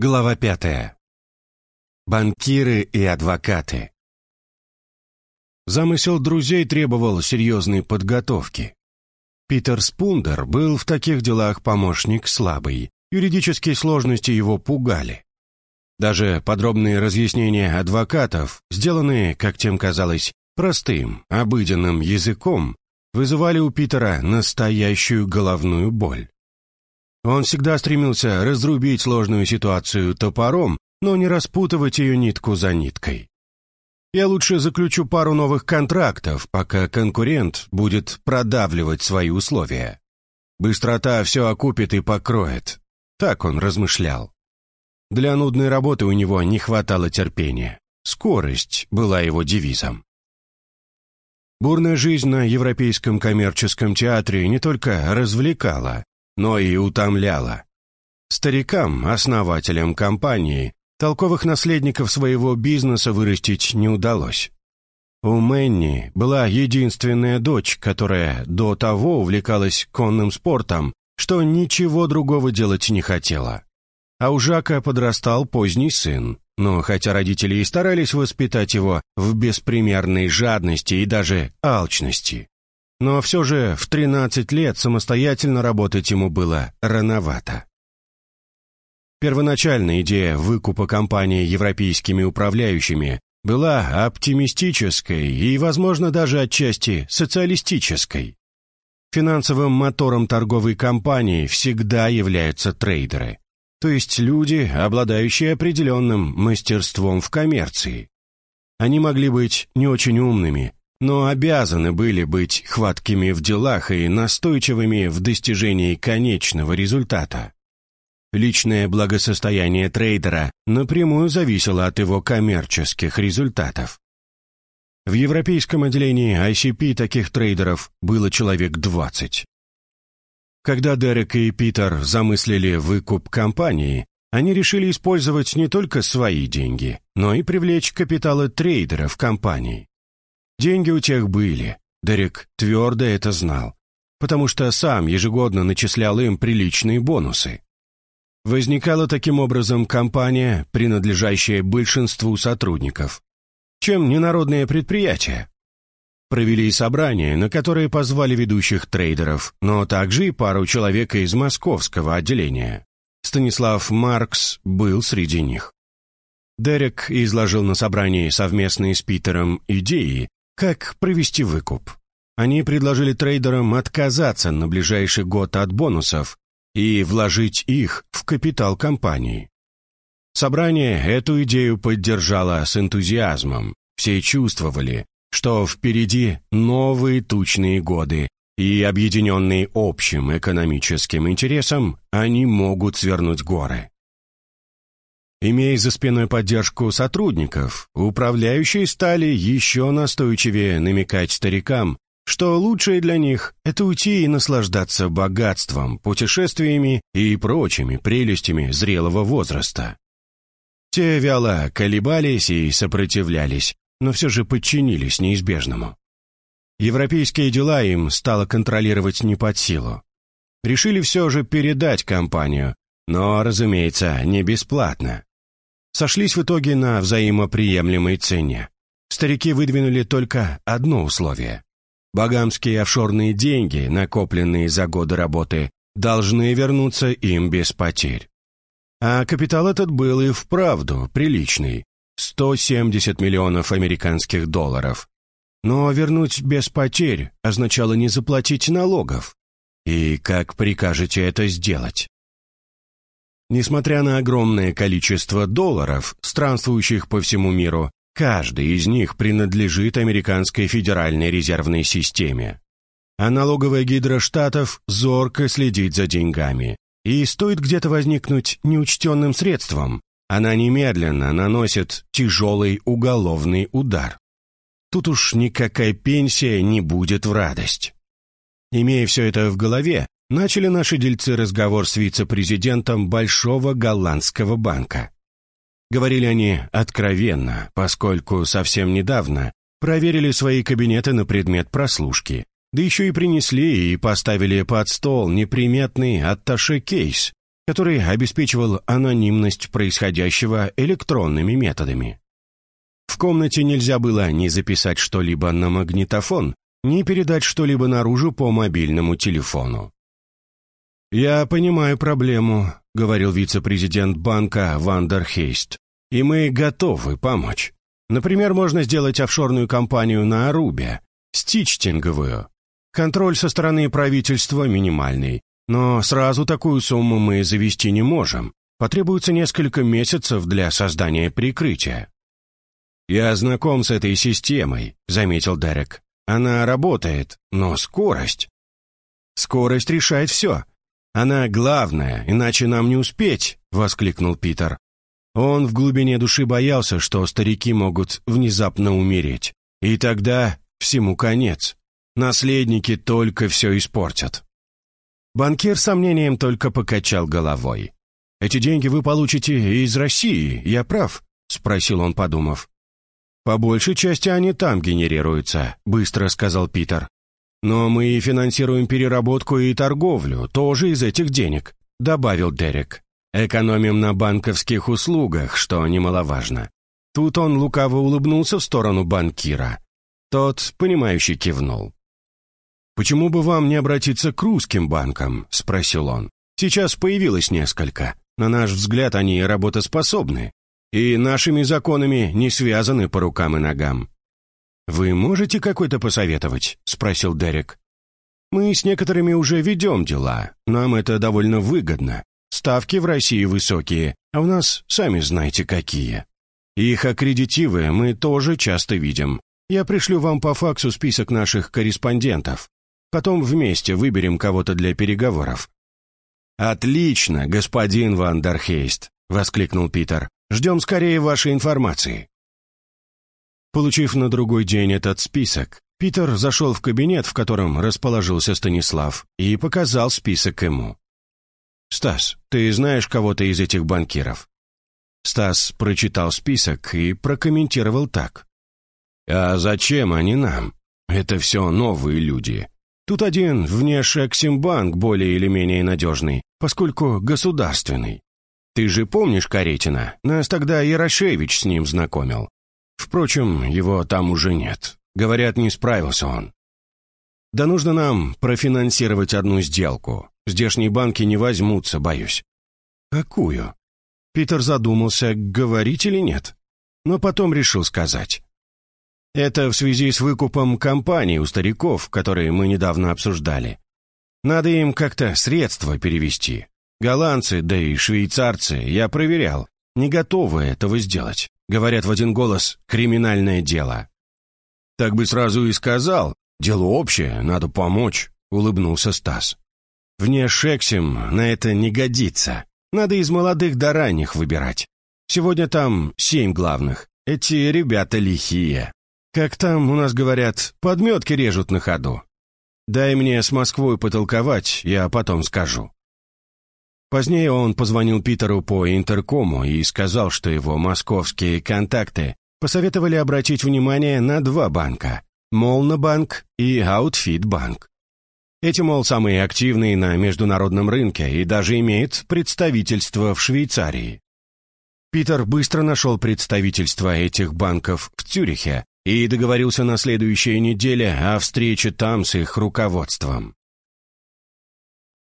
Глава пятая. Банкиры и адвокаты. Замысел друзей требовал серьезной подготовки. Питер Спундер был в таких делах помощник слабый, юридические сложности его пугали. Даже подробные разъяснения адвокатов, сделанные, как тем казалось, простым, обыденным языком, вызывали у Питера настоящую головную боль. Он всегда стремился разрубить сложную ситуацию топором, но не распутывать ее нитку за ниткой. Я лучше заключу пару новых контрактов, пока конкурент будет продавливать свои условия. Быстрота все окупит и покроет. Так он размышлял. Для нудной работы у него не хватало терпения. Скорость была его девизом. Бурная жизнь на Европейском коммерческом театре не только развлекала, но и утомляла. Старикам, основателям компании, толковых наследников своего бизнеса вырастить не удалось. У Мэнни была единственная дочь, которая до того увлекалась конным спортом, что ничего другого делать не хотела. А у Жака подрастал поздний сын, но хотя родители и старались воспитать его в беспримерной жадности и даже алчности, но все же в 13 лет самостоятельно работать ему было рановато. Первоначальная идея выкупа компании европейскими управляющими была оптимистической и, возможно, даже отчасти социалистической. Финансовым мотором торговой компании всегда являются трейдеры, то есть люди, обладающие определенным мастерством в коммерции. Они могли быть не очень умными, но обязаны были быть хваткими в делах и настойчивыми в достижении конечного результата. Личное благосостояние трейдера напрямую зависело от его коммерческих результатов. В европейском отделении ICP таких трейдеров было человек 20. Когда Дерек и Питер замыслили выкуп компании, они решили использовать не только свои деньги, но и привлечь капиталы трейдеров компании. Деньги у тех были. Дерек твердо это знал, потому что сам ежегодно начислял им приличные бонусы. Возникала таким образом компания, принадлежащая большинству сотрудников. Чем ненародное предприятие? Провели собрание, на которое позвали ведущих трейдеров, но также и пару человек из московского отделения. Станислав Маркс был среди них. Дерек изложил на собрании совместные с Питером идеи, как провести выкуп? Они предложили трейдерам отказаться на ближайший год от бонусов и вложить их в капитал компании. Собрание эту идею поддержало с энтузиазмом. Все чувствовали, что впереди новые тучные годы, и объединенные общим экономическим интересом, они могут свернуть горы. Имея за спиной поддержку сотрудников, управляющие стали еще настойчивее намекать старикам, что лучшее для них – это уйти и наслаждаться богатством, путешествиями и прочими прелестями зрелого возраста. Те вяло колебались и сопротивлялись, но все же подчинились неизбежному. Европейские дела им стало контролировать не под силу. Решили все же передать компанию, но, разумеется, не бесплатно сошлись в итоге на взаимоприемлемой цене. Старики выдвинули только одно условие. Багамские офшорные деньги, накопленные за годы работы, должны вернуться им без потерь. А капитал этот был и вправду приличный – 170 миллионов американских долларов. Но вернуть без потерь означало не заплатить налогов. И как прикажете это сделать? Несмотря на огромное количество долларов, странствующих по всему миру, каждый из них принадлежит американской федеральной резервной системе. А налоговая гидра штатов зорко следит за деньгами. И стоит где-то возникнуть неучтенным средством, она немедленно наносит тяжелый уголовный удар. Тут уж никакая пенсия не будет в радость. Имея все это в голове, начали наши дельцы разговор с вице-президентом Большого голландского банка. Говорили они откровенно, поскольку совсем недавно проверили свои кабинеты на предмет прослушки, да еще и принесли и поставили под стол неприметный атташе-кейс, который обеспечивал анонимность происходящего электронными методами. В комнате нельзя было ни записать что-либо на магнитофон, ни передать что-либо наружу по мобильному телефону. «Я понимаю проблему», — говорил вице-президент банка Вандер Хейст, «и мы готовы помочь. Например, можно сделать офшорную компанию на Арубе, стичтинговую. Контроль со стороны правительства минимальный, но сразу такую сумму мы завести не можем. Потребуется несколько месяцев для создания прикрытия. «Я знаком с этой системой», — заметил Дерек. «Она работает, но скорость...» «Скорость решает все. Она главная, иначе нам не успеть», — воскликнул Питер. Он в глубине души боялся, что старики могут внезапно умереть. И тогда всему конец. Наследники только все испортят. Банкир сомнением только покачал головой. «Эти деньги вы получите из России, я прав?» — спросил он, подумав. «По большей части они там генерируются», — быстро сказал Питер. «Но мы и финансируем переработку и торговлю, тоже из этих денег», — добавил Дерек. «Экономим на банковских услугах, что немаловажно». Тут он лукаво улыбнулся в сторону банкира. Тот, понимающе кивнул. «Почему бы вам не обратиться к русским банкам?» — спросил он. «Сейчас появилось несколько. На наш взгляд, они работоспособны и нашими законами не связаны по рукам и ногам. «Вы можете какой-то посоветовать?» — спросил Дерек. «Мы с некоторыми уже ведем дела. Нам это довольно выгодно. Ставки в России высокие, а у нас, сами знаете, какие. Их аккредитивы мы тоже часто видим. Я пришлю вам по факсу список наших корреспондентов. Потом вместе выберем кого-то для переговоров». «Отлично, господин Ван Дархейст», — воскликнул Питер. Ждем скорее вашей информации». Получив на другой день этот список, Питер зашел в кабинет, в котором расположился Станислав, и показал список ему. «Стас, ты знаешь кого-то из этих банкиров?» Стас прочитал список и прокомментировал так. «А зачем они нам? Это все новые люди. Тут один внешэксимбанк более или менее надежный, поскольку государственный. Ты же помнишь Каретина? Нас тогда Ярошевич с ним знакомил. Впрочем, его там уже нет. Говорят, не справился он. Да нужно нам профинансировать одну сделку. Здешние банки не возьмутся, боюсь. Какую? Питер задумался, говорить или нет. Но потом решил сказать. Это в связи с выкупом компаний у стариков, которые мы недавно обсуждали. Надо им как-то средства перевести. Голландцы, да и швейцарцы, я проверял, не готовы этого сделать. Говорят в один голос «криминальное дело». «Так бы сразу и сказал. Дело общее, надо помочь», — улыбнулся Стас. «Внешэксим на это не годится. Надо из молодых да ранних выбирать. Сегодня там семь главных. Эти ребята лихие. Как там у нас говорят, подметки режут на ходу. Дай мне с Москвой потолковать, я потом скажу». Позднее он позвонил Питеру по интеркому и сказал, что его московские контакты посоветовали обратить внимание на два банка – Молнобанк и Аутфитбанк. Эти, мол, самые активные на международном рынке и даже имеют представительство в Швейцарии. Питер быстро нашел представительство этих банков в Цюрихе и договорился на следующей неделе о встрече там с их руководством.